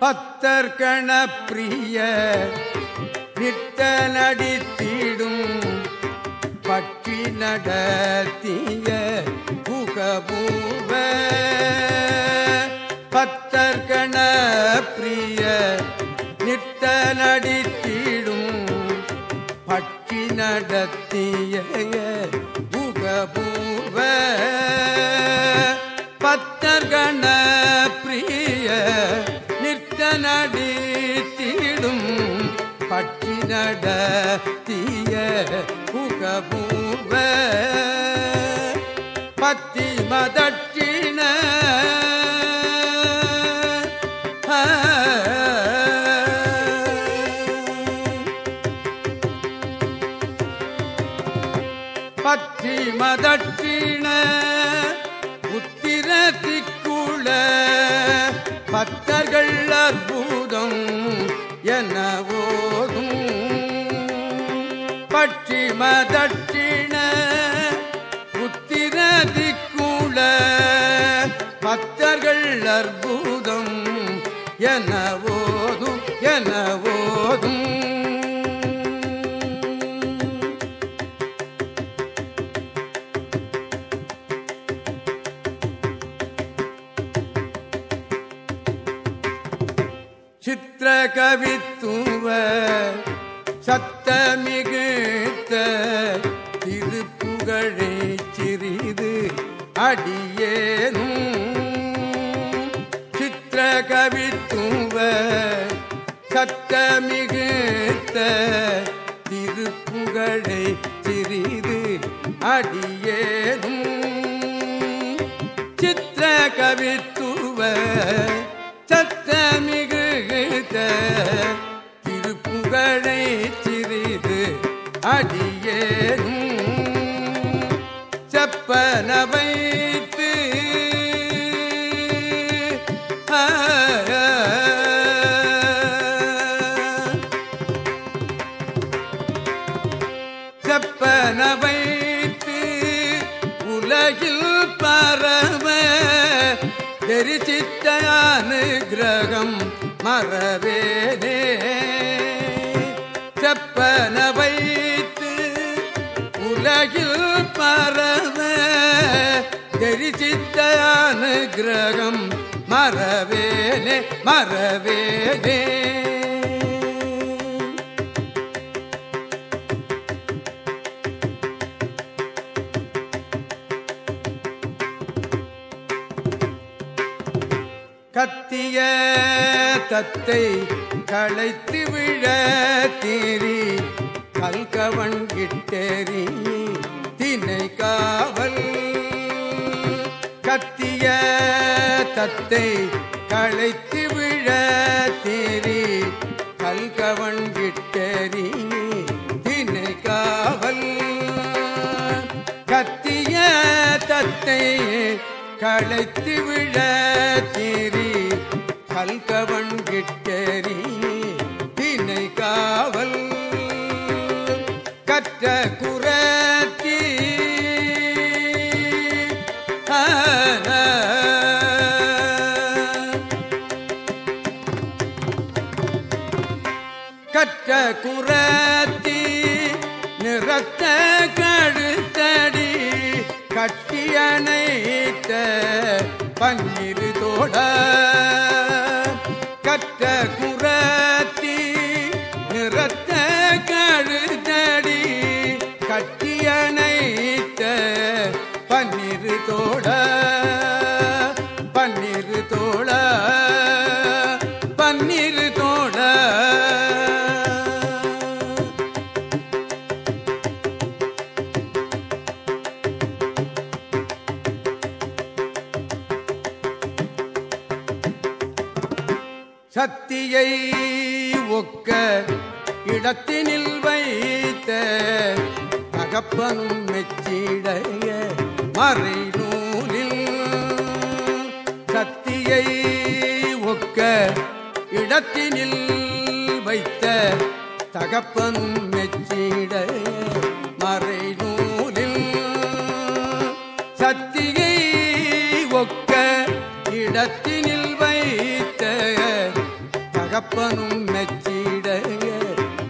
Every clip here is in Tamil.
பத்தர்கண பிரிய நித்த நடித்திடும் பற்றி நடத்திய நடத்திய புகபூவ பத்தி மதட்சிண பத்தி மதட்சிண உத்திர திக்குள பத்தர்கள் அற்புதம் என ஓதும். பட்சிம தட்சிண உத்திர திக்குள பத்தர்கள் அற்புதம் என ஓதும் என ஓதும். சித்திர கவித்துவ சத்தமிகுத்த திருப்புகழே சிறிது அடியேனும். சித்திர கவித்துவ சத்தமிகுத்த திருப்புகழை சிறிது அடியேனும். சித்திர கவித்துவ சத்தமிகுத்த சிறிது அடியேன் செப்பனவை வைத்து உலகில் பரவ மறவேனே. செப்பன வைத்து உலகில் பரவ தெரிச்சித்தயான கிரகம் மறவேனே மறவேனே. கத்திய தத்தை களைத்து விழ தீரி கல்கவன் கிட்டேரி தினை காவல். கத்திய தத்தை களைத்து விழ தீரி கல்கவன் கிட்டேரி தினை காவல். கத்திய தத்தை களைத்து விழ கற்ற குரத்தி நிறத்த கழுத்தடி கட்டியணைத்த பன்னிரு தோட. கற்ற குரத்தி நிறத்த கழுத்தடி கட்டி சத்தியை ஒக்க இடத்தினில் வைத்த தகப்பனும் மெச்சிடைய மறை நூலில் சத்தியை ஒக்க இடத்தினில் வைத்த தகப்பனும் மெச்சிடைய மறை நூலில் சத்தியை ஒக்க இடத்தினில் வை தகப்பனும் மெச்சிடைய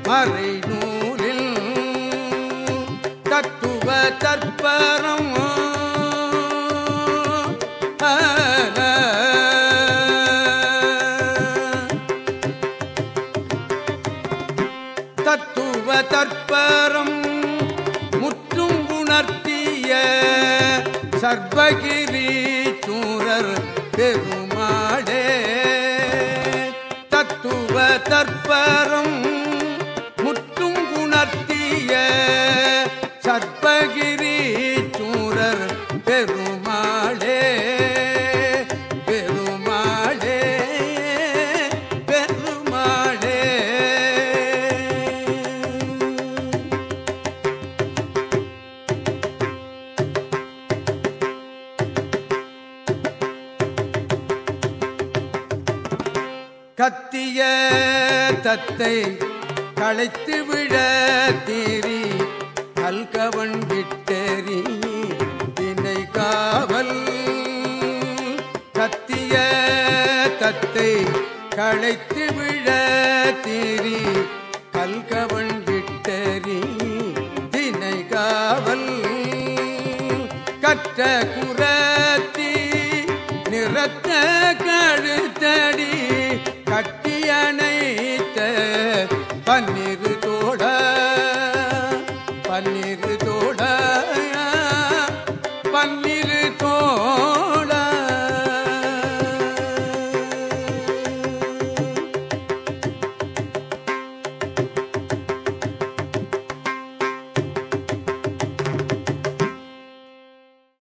மறை நூலில் தத்துவ தற்பரம். தத்துவ தற்பரம் முற்றும் உணர்த்திய சர்வகிரி சூரர் பெருமாடே தத்துவ தற்பரம் முற்றும் உணர்த்திய சர்வகிரி கத்திய தத்தை களைத்து விழ தீரி கல்கவன் விட்டேறி தினை காவல். கத்திய தத்தை களைத்து விழ தீரி கல்கவன் விட்டேறி தினை காவல். கற்ற குரத்தி